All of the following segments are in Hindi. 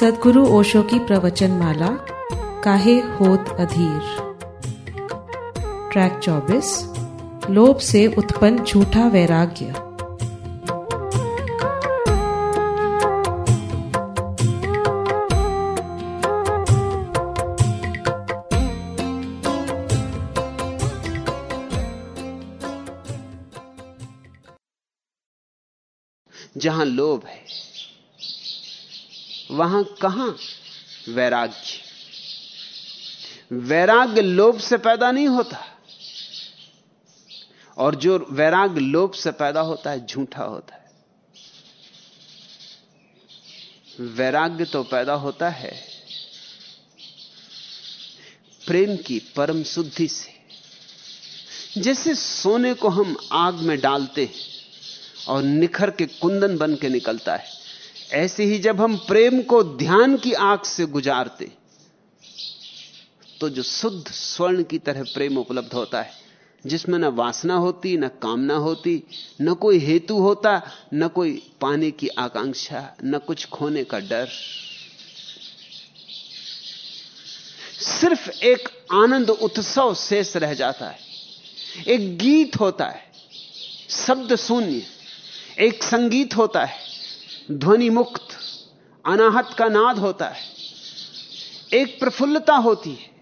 सदगुरु ओशो की प्रवचन माला काहे होत अधीर? ट्रैक 24 लोभ से उत्पन्न झूठा वैराग्य। जहाँ लोभ है वहाँ कहाँ? वैराग्य। वैराग्य लोभ से पैदा नहीं होता। और जो वैराग्य लोभ से पैदा होता है, झूठा होता है। वैराग्य तो पैदा होता है प्रेम की परम शुद्धि से। जैसे सोने को हम आग में डालते हैं और निखर के कुंदन बन के निकलता है ऐसे ही जब हम प्रेम को ध्यान की आँख से गुजारते तो जो शुद्ध स्वर्ण की तरह प्रेम उपलब्ध होता है, जिसमें न वासना होती, न कामना होती, न कोई हेतु होता, न कोई पाने की आकांक्षा, न कुछ खोने का डर। सिर्फ़ एक आनंद उत्सव शेष रह जाता है, एक गीत होता है, शब्द शून्य, एक संगीत होता है ध्वनि मुक्त अनाहत का नाद होता है। एक प्रफुल्लता होती है।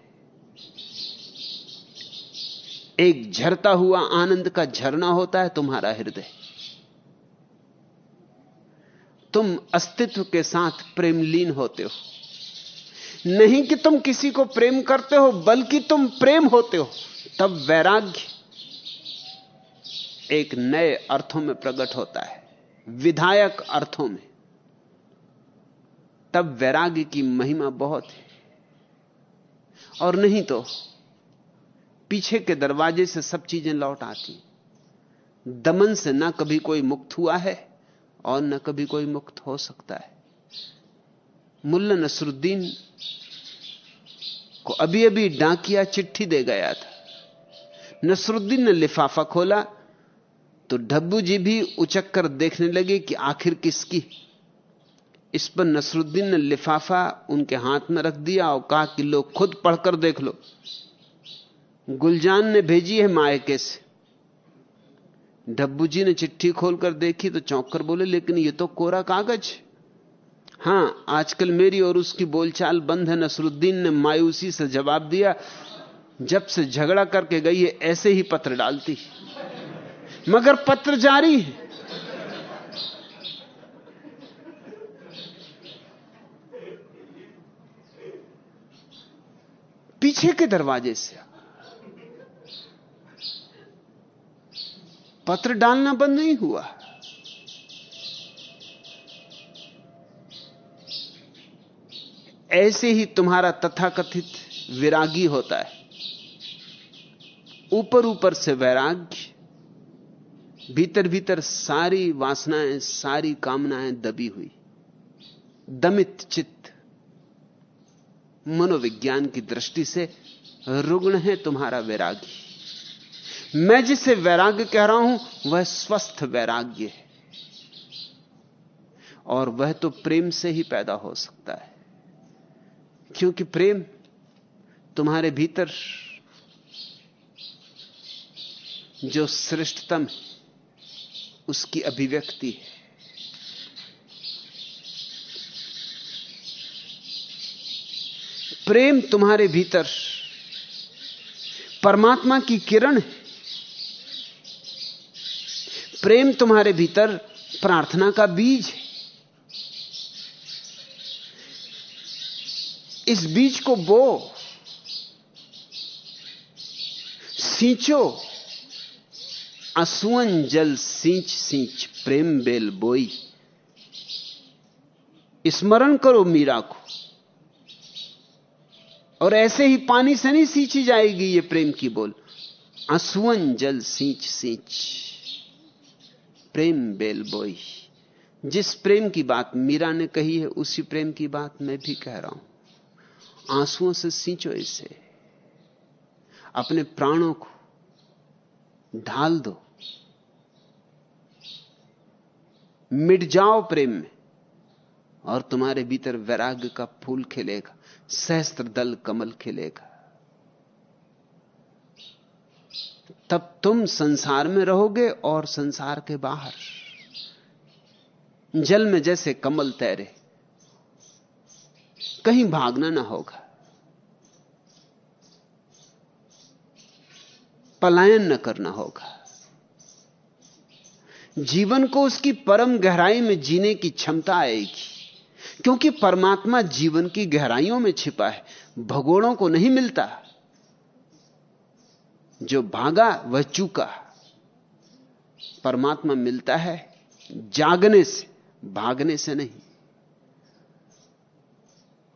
एक झरता हुआ आनंद का झरना होता है तुम्हारा हृदय। तुम अस्तित्व के साथ प्रेमलीन होते हो। नहीं कि तुम किसी को प्रेम करते हो, बल्कि तुम प्रेम होते हो। तब वैराग्य एक नए अर्थों में प्रकट होता है। विधायक अर्थों में, तब वैराग्य की महिमा बहुत है। और नहीं तो पीछे के दरवाजे से सब चीज़ें लौट आती दमन से ना कभी कोई मुक्त हुआ है और न कभी कोई मुक्त हो सकता है। मुल्ला नसरुद्दीन को अभी अभी डाकिया चिट्ठी दे गया था। नसरुद्दीन ने लिफाफा खोला तो डब्बू जी भी उचक कर देखने लगे कि आखिर किसकी? इस पर नसरुद्दीन ने लिफाफा उनके हाथ में रख दिया और कहा कि लोग खुद पढ़कर देख लो। गुलजान ने भेजी है मायके से। डब्बू जी ने चिट्ठी खोलकर देखी तो चौंक कर बोले, लेकिन ये तो कोरा कागज़। हाँ, आजकल मेरी और उसकी बोलचाल बंद है। नसरुद्दीन ने मायूसी से जवाब दिया, जब से झगड़ा करके गई है, ऐसे ही पत्र डालती। मगर पत्र जारी है। पीछे के दरवाजे से पत्र डालना बंद नहीं हुआ। ऐसे ही तुम्हारा तथाकथित विरागी होता है। ऊपर ऊपर से वैराग्य। भीतर भीतर सारी वासनाएँ, सारी कामनाएँ दबी हुई। दमित चित्त मनोविज्ञान की दृष्टि से रुग्ण है तुम्हारा वैरागी मैं जिसे वैराग्य कह रहा हूँ, वह स्वस्थ वैराग्य है। और वह तो प्रेम से ही पैदा हो सकता है। क्योंकि प्रेम तुम्हारे भीतर जो श्रेष्ठतम है। उसकी अभिव्यक्ति है। प्रेम तुम्हारे भीतर, परमात्मा की किरण है। प्रेम तुम्हारे भीतर, प्रार्थना का बीज है। इस बीज को बो, सींचो। असुअन जल सींच सींच प्रेम बेल बोई स्मरण करो मीरा को और ऐसे ही पानी से नहीं सींची जाएगी ये प्रेम की बोल असुअन जल सींच सींच प्रेम बेल बोई जिस प्रेम की बात मीरा ने कही है उसी प्रेम की बात मैं भी कह रहा हूँ आंसुओं से सींचो इसे अपने प्राणों को ढाल दो मिट जाओ प्रेम में, और तुम्हारे भीतर वैराग्य का फूल खिलेगा, सहस्त्र दल कमल खिलेगा। तब तुम संसार में रहोगे और संसार के बाहर। जल में जैसे कमल तैरे, कहीं भागना ना होगा। पलायन न करना होगा। जीवन को उसकी परम गहराई में जीने की क्षमता आएगी। क्योंकि परमात्मा जीवन की गहराइयों में छिपा है, भगोड़ों को नहीं मिलता। जो भागा, वह चूका। परमात्मा मिलता है जागने से, भागने से नहीं।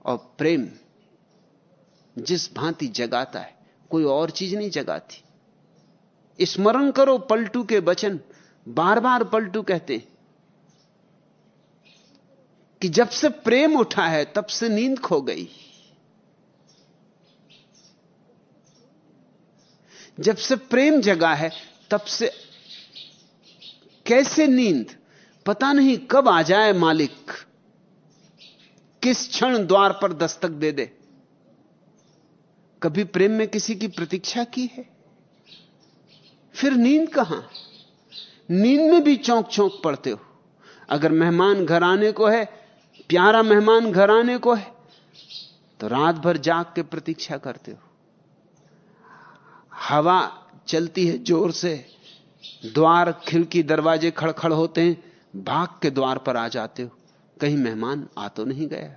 और प्रेम, जिस भांति जगाता है, कोई और चीज़ नहीं जगाती। स्मरण करो पलटू के वचन बार बार पलटू कहते हैं कि जब से प्रेम उठा है, तब से नींद खो गई। जब से प्रेम जगा है, तब से कैसे नींद? पता नहीं कब आ जाए मालिक। किस क्षण द्वार पर दस्तक दे दे। कभी प्रेम में किसी की प्रतीक्षा की है? फिर नींद कहाँ? नींद में भी चौंक चौंक पड़ते हो। अगर मेहमान घर आने को है, प्यारा मेहमान घर आने को है तो रात भर जाग के प्रतीक्षा करते हो। हवा चलती है ज़ोर से, द्वार, खिड़की, दरवाजे खड़खड़ होते हैं, भाग के द्वार पर आ जाते हो। कहीं मेहमान आ तो नहीं गया।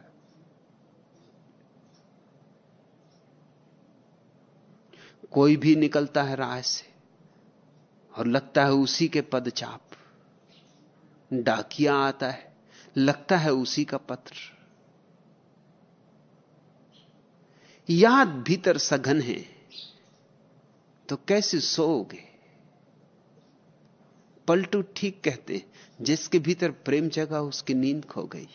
कोई भी निकलता है राह से। और लगता है उसी के पदचाप। डाकिया आता है, लगता है उसी का पत्र। याद भीतर सघन है तो कैसे सोओगे? पलटू ठीक कहते जिसके भीतर प्रेम जगा उसकी नींद खो गई।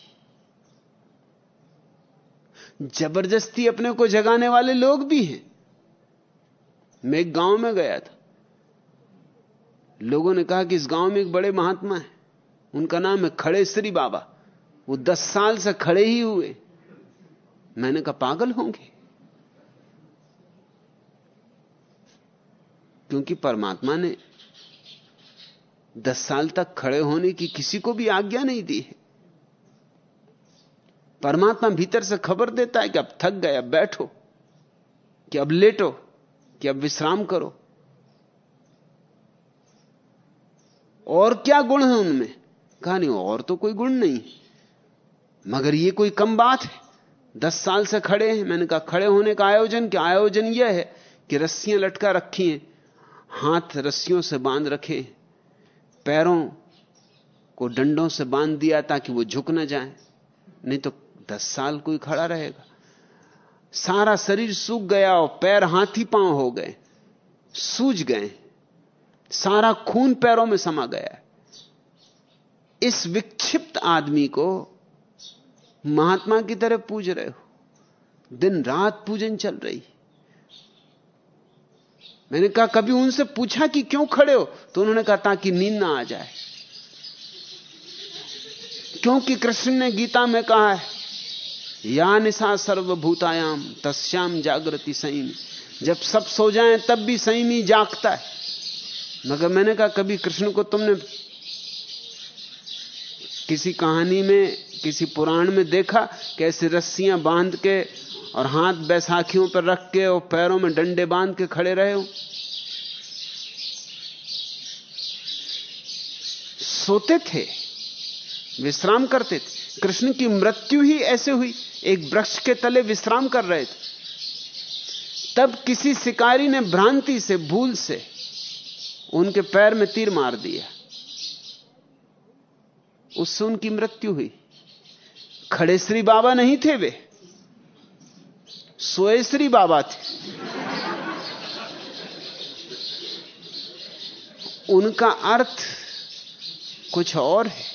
ज़बरदस्ती अपने को जगाने वाले लोग भी हैं। मैं गाँव में गया था। लोगों ने कहा कि इस गाँव में एक बड़े महात्मा है। उनका नाम है खड़े श्री बाबा। वो दस साल से खड़े ही हुए। मैंने कहा, पागल होंगे? क्योंकि परमात्मा ने दस साल तक खड़े होने की किसी को भी आज्ञा नहीं दी है। परमात्मा भीतर से खबर देता है कि अब थक गए, अब बैठो, कि अब लेटो, कि अब विश्राम करो। और क्या गुण है उनमें? कहा नहीं, और तो कोई गुण नहीं। मगर ये कोई कम बात है। दस साल से खड़े हैं। मैंने कहा, खड़े होने का आयोजन क्या? आयोजन यह है कि रस्सियाँ लटका रखी हैं। हाथ रस्सियों से बाँध रखे पैरों को डंडों से बाँध दिया ताकि वो झुक ना जाए। नहीं तो दस साल कोई खड़ा रहेगा। सारा शरीर सूख गया और पैर हाथी पाँव हो गए। सूज गए। सारा खून पैरों में समा गया इस विक्षिप्त आदमी को महात्मा की तरह पूज रहे हो। दिन रात पूजन चल रही। मैंने कहा, कभी उनसे पूछा कि क्यों खड़े हो? तो उन्होंने कहा, ताकि नींद ना आ जाए। क्योंकि कृष्ण ने गीता में कहा है, या निशा सर्वभूतायाम तस्याम जागृति संयमी जब सब सो जाएँ, तब भी संयमी जागता है। मगर मैंने कहा, कभी कृष्ण को तुमने किसी कहानी में, किसी पुराण में देखा कैसे रस्सियाँ बाँध के और हाथ बैसाखियों पर रख के और पैरों में डंडे बाँध के खड़े रहे हो? सोते थे, विश्राम करते थे। कृष्ण की मृत्यु ही ऐसे हुई, एक वृक्ष के तले विश्राम कर रहे थे। तब किसी शिकारी ने भ्रांति से, भूल से उनके पैर में तीर मार दिया। उससे उनकी मृत्यु हुई। खड़े श्री बाबा नहीं थे वे। सोए श्री बाबा थे। उनका अर्थ कुछ और है।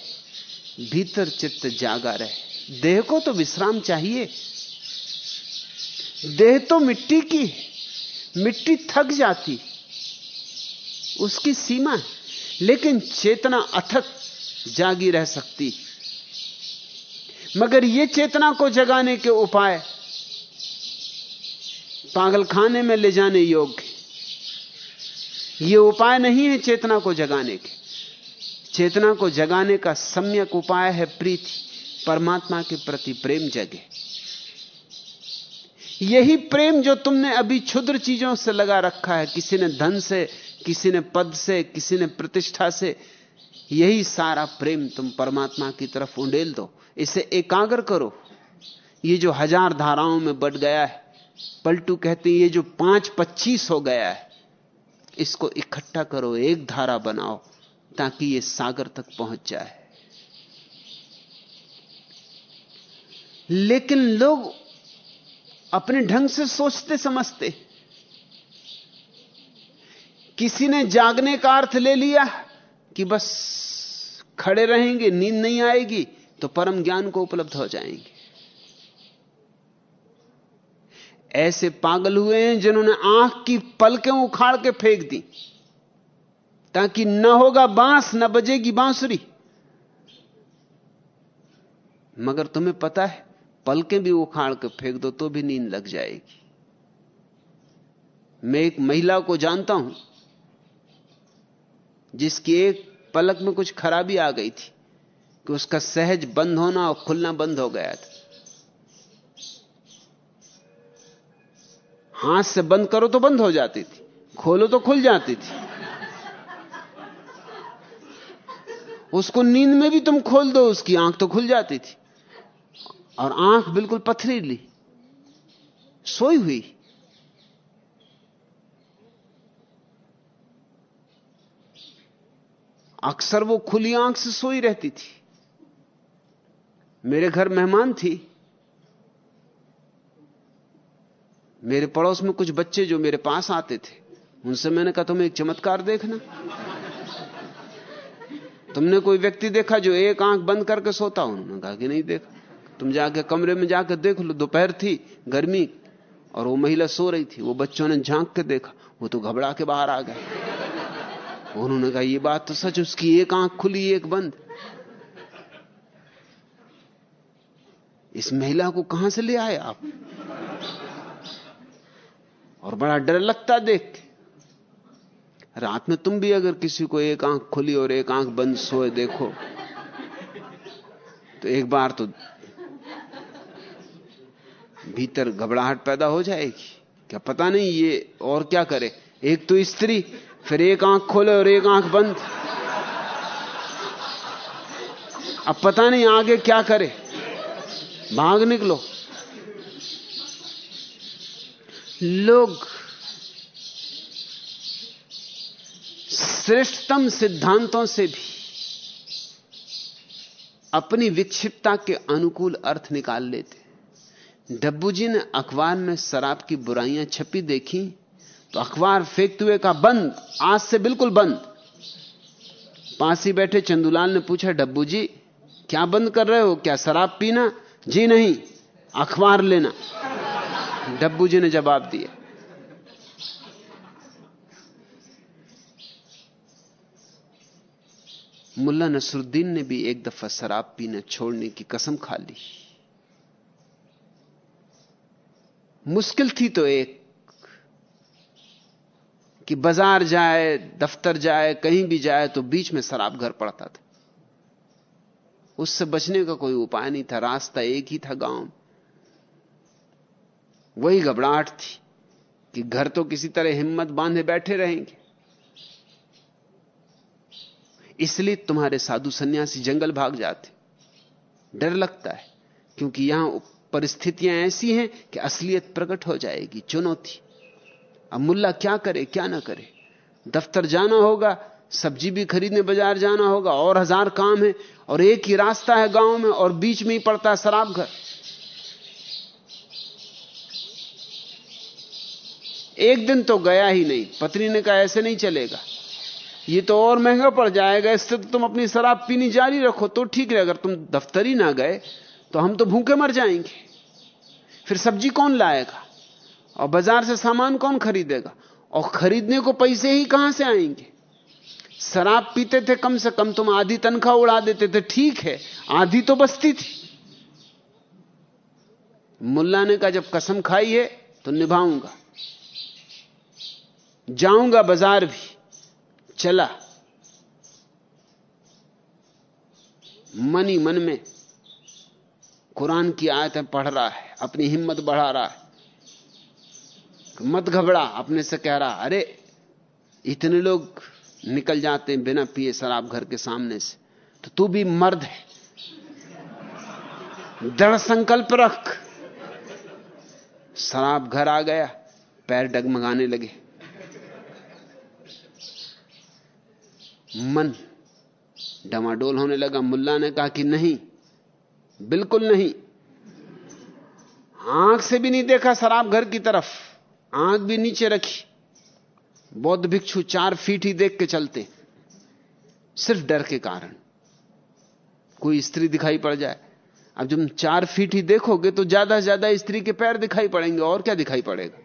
भीतर चित्त जागा रहे। देह को तो विश्राम चाहिए। देह तो मिट्टी की मिट्टी थक जाती उसकी सीमा है लेकिन चेतना अथक जागी रह सकती। मगर यह चेतना को जगाने के उपाय पागल खाने में ले जाने योग्य। ये उपाय नहीं है चेतना को जगाने के। चेतना को जगाने का सम्यक उपाय है प्रीति, परमात्मा के प्रति प्रेम जगे। यही प्रेम जो तुमने अभी क्षुद्र चीज़ों से लगा रखा है, किसी ने धन से किसी ने पद से, किसी ने प्रतिष्ठा से, यही सारा प्रेम तुम परमात्मा की तरफ़ उंडेल दो। इसे एकाग्र करो। ये जो हज़ार धाराओं में बढ़ गया है, पलटू कहते हैं, ये जो पाँच पच्चीस हो गया है, इसको इकट्ठा करो, एक धारा बनाओ, ताकि ये सागर तक पहुँच जाए। लेकिन लोग अपने ढंग से सोचते समझते किसी ने जागने का अर्थ ले लिया कि बस खड़े रहेंगे, नींद नहीं आएगी तो परम ज्ञान को उपलब्ध हो जाएँगे। ऐसे पागल हुए हैं जिन्होंने आँख की पलकें उखाड़ के फेंक दी, ताकि न होगा बाँस, न बजेगी बांसुरी। मगर तुम्हें पता है, पलकें भी उखाड़ के फेंक दो तो भी नींद लग जाएगी। मैं एक महिला को जानता हूँ जिसकी एक पलक में कुछ खराबी आ गई थी कि उसका सहज बंद होना और खुलना बंद हो गया था। हाथ से बंद करो तो बंद हो जाती थी, खोलो तो खुल जाती थी। उसको नींद में भी तुम खोल दो, उसकी आँख तो खुल जाती थी। और आँख बिल्कुल पथरीली, सोई हुई। अक्सर वो खुली आँख से सोई रहती थी। मेरे घर मेहमान थी। मेरे पड़ोस में कुछ बच्चे जो मेरे पास आते थे, उनसे मैंने कहा, तुम्हें एक चमत्कार देखना। तुमने कोई व्यक्ति देखा जो एक आँख बंद करके सोता उन्होंने कहा कि नहीं देखा। तुम जाके कमरे में जाकर देख लो, दोपहर थी, गर्मी, और वो महिला सो रही थी। वो बच्चों ने झाँक के देखा, वो तो घबरा के बाहर आ गए। उन्होंने कहा ये बात तो सच, उसकी एक आँख खुली, एक बंद। इस महिला को कहाँ से ले आए आप? और बड़ा डर लगता देख रात में तुम भी अगर किसी को एक आँख खुली और एक आँख बंद सोए देखो तो एक बार तो भीतर घबराहट पैदा हो जाएगी। क्या पता नहीं ये और क्या करे। एक तो स्त्री फिर एक आँख खोले और एक आँख बंद। अब पता नहीं आगे क्या करे। भाग निकलो। लोग श्रेष्ठतम सिद्धांतों से भी अपनी विक्षिप्तता के अनुकूल अर्थ निकाल लेते। डब्बू जी ने अखबार में शराब की बुराइयाँ छपी देखी। तो अखबार फेंकते हुए का बंद, आज से बिल्कुल बंद. पास ही बैठे चंदूलाल ने पूछा, डब्बू जी, क्या बंद कर रहे हो? क्या शराब पीना? जी नहीं, अखबार लेना। डब्बू जी ने जवाब दिया। मुल्ला नसरुद्दीन ने भी एक दफ़ा शराब पीना छोड़ने की कसम खा ली। मुश्किल थी तो एक कि बाज़ार जाए, दफ्तर जाए, कहीं भी जाए तो बीच में शराब घर पड़ता था। उससे बचने का कोई उपाय नहीं था, रास्ता एक ही था गाँव वही घबराहट थी कि घर तो किसी तरह हिम्मत बांधे बैठे रहेंगे। इसलिए तुम्हारे साधु सन्यासी जंगल भाग जाते। डर लगता है, क्योंकि यहाँ परिस्थितियाँ ऐसी हैं कि असलियत प्रकट हो जाएगी, चुनौती। अब मुल्ला क्या करे, क्या ना करे? दफ्तर जाना होगा, सब्ज़ी भी खरीदने बाज़ार जाना होगा, और हज़ार काम है, और एक ही रास्ता है गाँव में, और बीच में ही पड़ता है शराब घर। एक दिन तो गया ही नहीं, पत्नी ने कहा, ऐसे नहीं चलेगा। ये तो और महँगा पड़ जाएगा, इससे तो तुम अपनी शराब पीनी जारी रखो तो ठीक है, अगर तुम दफ्तर ही ना गए तो हम तो भूखे मर जाएँगे। फिर सब्ज़ी कौन लाएगा? और बाज़ार से सामान कौन खरीदेगा? और खरीदने को पैसे ही कहाँ से आएँगे? शराब पीते थे कम से कम, तुम आधी तनख्वाह उड़ा देते थे, ठीक है, आधी तो बचती थी। मुल्ला ने कहा, जब कसम खाई है तो निभाऊँगा। जाऊँगा बाज़ार भी, चला। मन ही मन में कुरान की आयतें पढ़ रहा है, अपनी हिम्मत बढ़ा रहा है। मत घबरा, अपने से कह रहा, अरे, इतने लोग निकल जाते हैं बिना पिए शराब घर के सामने से तो तू भी मर्द है। दृढ़ संकल्प रख। शराब घर आ गया, पैर डगमगाने लगे। मन डमाडोल होने लगा। मुल्ला ने कहा कि नहीं, बिल्कुल नहीं। आँख से भी नहीं देखा शराब घर की तरफ़। आँख भी नीचे रखी। बौद्ध भिक्षु चार फीट ही देख के चलते। सिर्फ़ डर के कारण। कोई स्त्री दिखाई पड़ जाए। अब जब चार फीट ही देखोगे तो ज़्यादा से ज़्यादा स्त्री के पैर दिखाई पड़ेंगे, और क्या दिखाई पड़ेगा?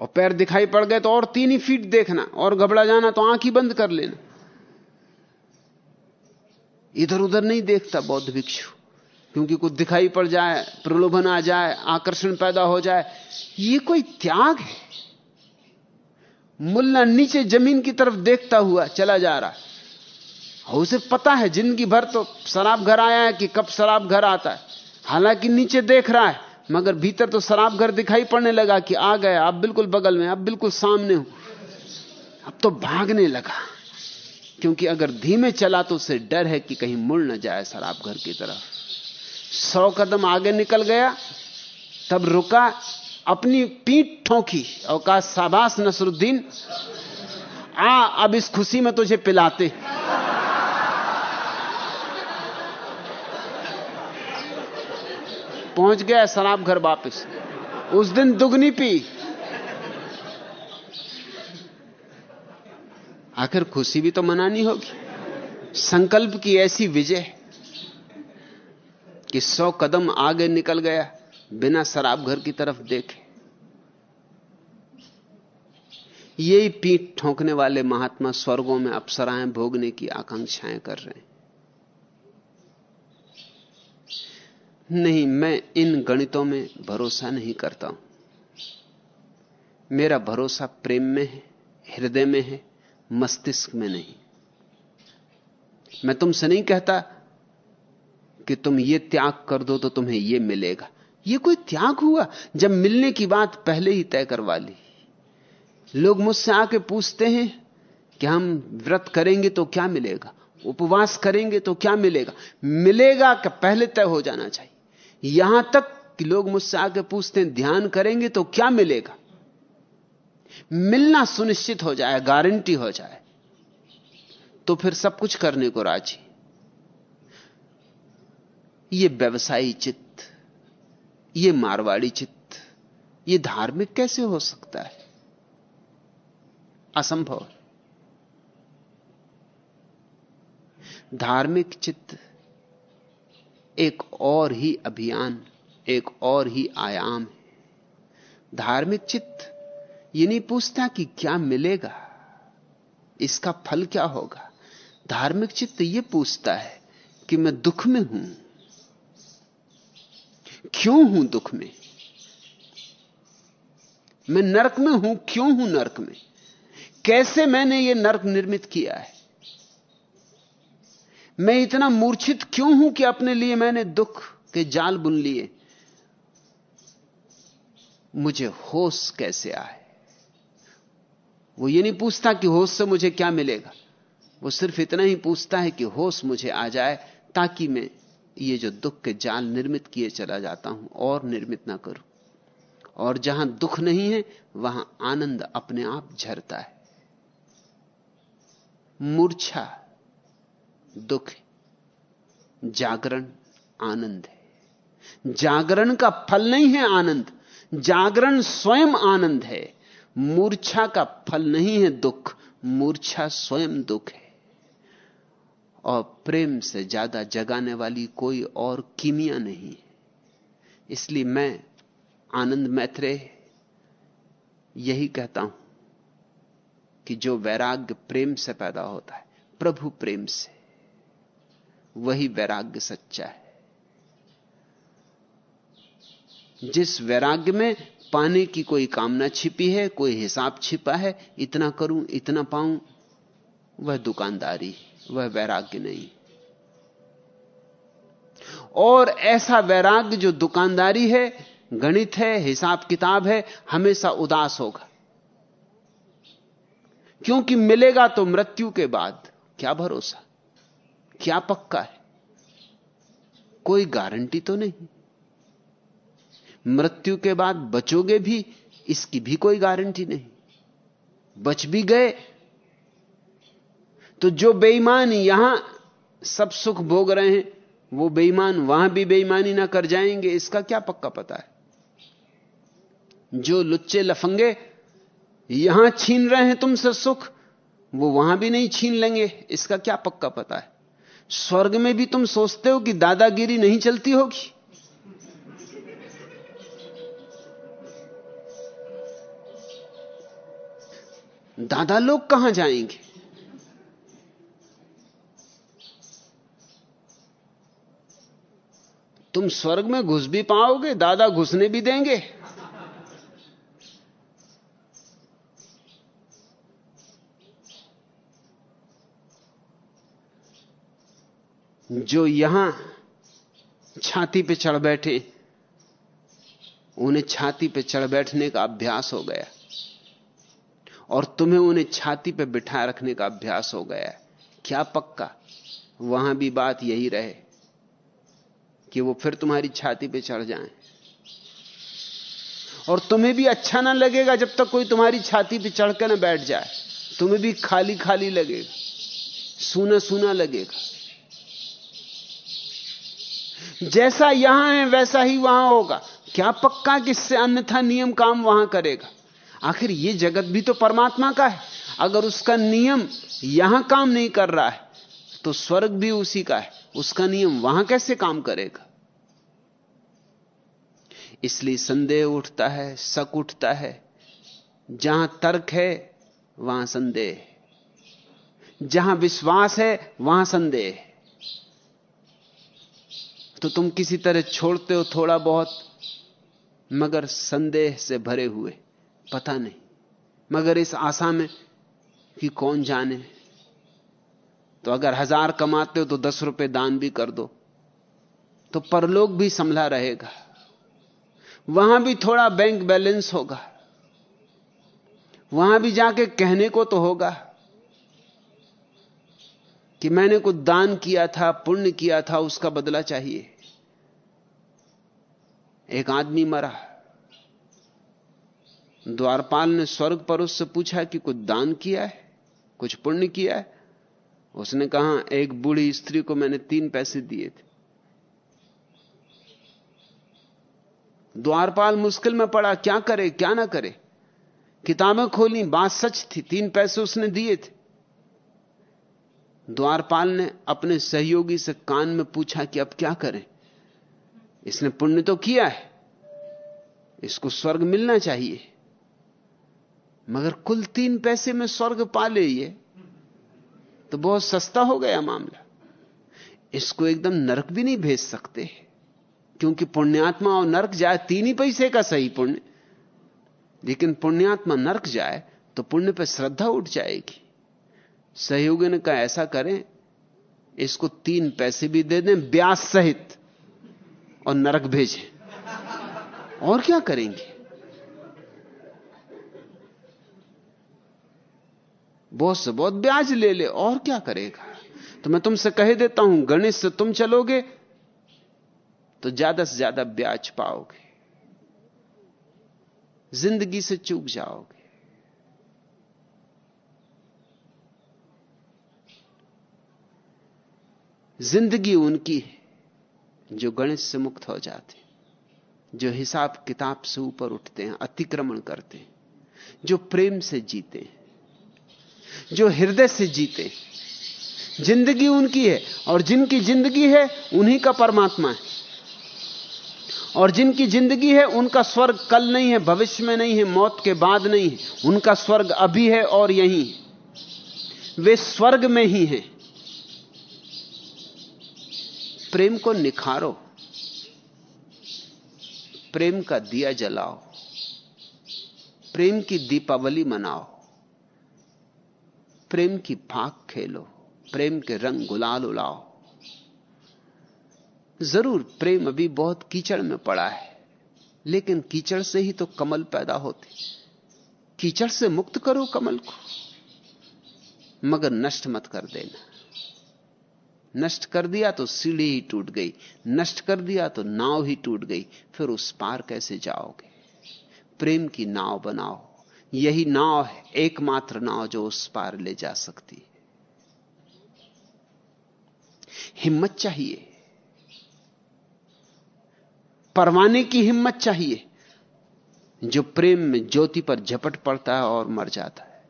और पैर दिखाई पड़ गए तो और तीन ही फीट देखना, और घबरा जाना तो आँख ही बंद कर लेना। इधर उधर नहीं देखता बौद्ध भिक्षु। क्योंकि कुछ दिखाई पड़ जाए, प्रलोभन आ जाए, आकर्षण पैदा हो जाए, ये कोई त्याग है? मुल्ला नीचे ज़मीन की तरफ़ देखता हुआ चला जा रहा है। उसे पता है, ज़िंदगी भर तो शराब घर आया है कि कब शराब घर आता है। हालाँकि नीचे देख रहा है, मगर भीतर तो शराब घर दिखाई पड़ने लगा कि आ गया अब बिल्कुल बगल में अब बिल्कुल सामने हूँ। अब तो भागने लगा, क्योंकि अगर धीमे चला तो उसे डर है कि कहीं मुड़ ना जाए शराब घर की तरफ़। सौ कदम आगे निकल गया, तब रुका, अपनी पीठ ठोंकी और कहा शाबाश नसरुद्दीन, आ, अब इस खुशी में तुझे पिलाते। पहुँच गया शराब घर वापस। उस दिन दुगनी पी। आखिर खुशी भी तो मनानी होगी। संकल्प की ऐसी विजय। कि सौ कदम आगे निकल गया, बिना शराब घर की तरफ़ देखे। यही पीठ ठोंकने वाले महात्मा स्वर्गों में अप्सराएँ भोगने की आकांक्षाएँ कर रहे हैं। नहीं, मैं इन गणितों में भरोसा नहीं करता हूँ। मेरा भरोसा प्रेम में है, हृदय में है, मस्तिष्क में नहीं। मैं तुमसे नहीं कहता कि तुम ये त्याग कर दो तो तुम्हें ये मिलेगा। ये कोई त्याग हुआ? जब मिलने की बात पहले ही तय करवा ली। लोग मुझसे आके पूछते हैं, कि हम व्रत करेंगे तो क्या मिलेगा? उपवास करेंगे तो क्या मिलेगा? मिलेगा कि पहले तय हो जाना चाहिए? यहाँ तक कि लोग मुझसे आके पूछते हैं, ध्यान करेंगे तो क्या मिलेगा? मिलना सुनिश्चित हो जाए, गारंटी हो जाए तो फिर सब कुछ करने को राज़ी। ये व्यवसायी चित्त, ये मारवाड़ी चित्त, ये धार्मिक कैसे हो सकता है? असंभव धार्मिक चित्त एक और ही अभियान, एक और ही आयाम है। धार्मिक चित्त ये नहीं पूछता कि क्या मिलेगा, इसका फल क्या होगा। धार्मिक चित्त ये पूछता है कि मैं दुख में हूँ क्यों हूँ दुख में? मैं नरक में हूँ, क्यों हूँ नरक में? कैसे मैंने यह नरक निर्मित किया है? मैं इतना मूर्छित क्यों हूँ कि अपने लिए मैंने दुख के जाल बुन लिए? मुझे होश कैसे आए? वो ये नहीं पूछता कि होश से मुझे क्या मिलेगा। वो सिर्फ़ इतना ही पूछता है कि होश मुझे आ जाए ताकि मैं ये जो दुख के जाल निर्मित किए चला जाता हूँ, और निर्मित ना करूँ। और जहाँ दुख नहीं है, वहाँ आनंद अपने आप झरता है। मूर्छा, दुख जागरण, आनंद है। जागरण का फल नहीं है आनंद, जागरण स्वयं आनंद है। मूर्छा का फल नहीं है दुख, मूर्छा स्वयं दुख है। और प्रेम से ज़्यादा जगाने वाली कोई और कीमिया नहीं इसलिए मैं आनंद मैत्रे यही कहता हूँ कि जो वैराग्य प्रेम से पैदा होता है, प्रभु प्रेम से, वही वैराग्य सच्चा है। जिस वैराग्य में पाने की कोई कामना छिपी है, कोई हिसाब छिपा है, इतना करूँ, इतना पाऊँ, वह दुकानदारी वह वैराग्य नहीं। और ऐसा वैराग्य जो दुकानदारी है, गणित है, हिसाब किताब है, हमेशा उदास होगा। क्योंकि मिलेगा तो मृत्यु के बाद क्या भरोसा? क्या पक्का है? कोई गारंटी तो नहीं। मृत्यु के बाद बचोगे भी, इसकी भी कोई गारंटी नहीं। बच भी गए तो जो बेईमान यहाँ सब सुख भोग रहे हैं, वो बेईमान, वहाँ भी बेईमानी ना कर जाएँगे, इसका क्या पक्का पता है? जो लुच्चे लफंगे यहाँ छीन रहे हैं तुमसे सुख, वो वहाँ भी नहीं छीन लेंगे, इसका क्या पक्का पता है? स्वर्ग में भी तुम सोचते हो कि दादागिरी नहीं चलती होगी? दादा लोग कहाँ जाएँगे? तुम स्वर्ग में घुस भी पाओगे, दादा घुसने भी देंगे। जो यहाँ छाती पे चढ़ बैठे, उन्हें छाती पे चढ़ बैठने का अभ्यास हो गया। और तुम्हें उन्हें छाती पे बिठा रखने का अभ्यास हो गया। क्या पक्का? वहाँ भी बात यही रहे। कि वो फिर तुम्हारी छाती पे चढ़ जाएँ। और तुम्हें भी अच्छा ना लगेगा जब तक कोई तुम्हारी छाती पे चढ़ के ना बैठ जाए। तुम्हें भी खाली खाली लगेगा। सूना सूना लगेगा। जैसा यहाँ है, वैसा ही वहाँ होगा। क्या पक्का किससे अन्यथा नियम काम वहाँ करेगा? आखिर यह जगत भी तो परमात्मा का है। अगर उसका नियम यहाँ काम नहीं कर रहा है तो स्वर्ग भी उसी का है। उसका नियम वहाँ कैसे काम करेगा? इसलिए संदेह उठता है, शक उठता है। जहाँ तर्क है, वहाँ संदेह जहाँ विश्वास है, वहाँ संदेह तो तुम किसी तरह छोड़ते हो थोड़ा बहुत, मगर संदेह से भरे हुए, पता नहीं। मगर इस आशा में कि कौन जाने? तो अगर हज़ार कमाते हो तो दस रुपए दान भी कर दो। तो परलोक भी संभला रहेगा। वहाँ भी थोड़ा बैंक बैलेंस होगा। वहाँ भी जाके कहने को तो होगा कि मैंने कुछ दान किया था, पुण्य किया था, उसका बदला चाहिए। एक आदमी मरा। द्वारपाल ने स्वर्ग पर उससे पूछा कि कुछ दान किया है? कुछ पुण्य किया है? उसने कहा, एक बूढ़ी स्त्री को मैंने तीन पैसे दिए थे। द्वारपाल मुश्किल में पड़ा, क्या करे, क्या ना करे। किताबें खोली, बात सच थी, तीन पैसे उसने दिए थे। द्वारपाल ने अपने सहयोगी से कान में पूछा कि अब क्या करें? इसने पुण्य तो किया है, इसको स्वर्ग मिलना चाहिए। मगर कुल तीन पैसे में स्वर्ग पा ले तो बहुत सस्ता हो गया मामला। इसको एकदम नरक भी नहीं भेज सकते। क्योंकि पुण्यात्मा और नरक जाए, तीन ही पैसे का सही पुण्य। लेकिन पुण्यात्मा नरक जाए तो पुण्य पर श्रद्धा उठ जाएगी। सहयोगी ने कहा, ऐसा करें, इसको तीन पैसे भी दे दें ब्याज सहित, और नरक भेजें। और क्या करेंगे? बहुत से बहुत ब्याज ले ले, और क्या करेगा? तो मैं तुमसे कह देता हूँ, गणित से तुम चलोगे तो ज़्यादा से ज़्यादा ब्याज पाओगे। ज़िंदगी से चूक जाओगे। ज़िंदगी उनकी है, जो गणित से मुक्त हो जाते जो हिसाब किताब से ऊपर उठते हैं, अतिक्रमण करते हैं, जो प्रेम से जीते हैं। जो हृदय से जीते। ज़िंदगी उनकी है और जिनकी ज़िंदगी है, उन्हीं का परमात्मा है। और जिनकी ज़िंदगी है, उनका स्वर्ग कल नहीं है, भविष्य में नहीं है, मौत के बाद नहीं है। उनका स्वर्ग अभी है और यही है। वे स्वर्ग में ही हैं। प्रेम को निखारो। प्रेम का दिया जलाओ। प्रेम की दीपावली मनाओ। प्रेम की फाक खेलो, प्रेम के रंग गुलाल उलाओ ज़रूर प्रेम अभी बहुत कीचड़ में पड़ा है, लेकिन कीचड़ से ही तो कमल पैदा होते। कीचड़ से मुक्त करो कमल को, मगर नष्ट मत कर देना। नष्ट कर दिया तो सीढ़ी ही टूट गई, नष्ट कर दिया तो नाव ही टूट गई, फिर उस पार कैसे जाओगे? प्रेम की नाव बनाओ यही नाव है, एकमात्र नाव जो उस पार ले जा सकती है। हिम्मत चाहिए। परवाने की हिम्मत चाहिए, जो प्रेम में ज्योति पर झपट पड़ता है और मर जाता है।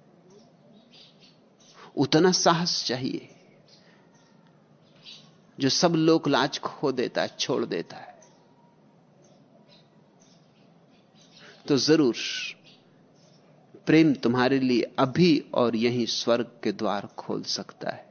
उतना साहस चाहिए, जो सब लोक लाज खो देता है, छोड़ देता है। तो ज़रूर प्रेम तुम्हारे लिए अभी और यहीं स्वर्ग के द्वार खोल सकता है।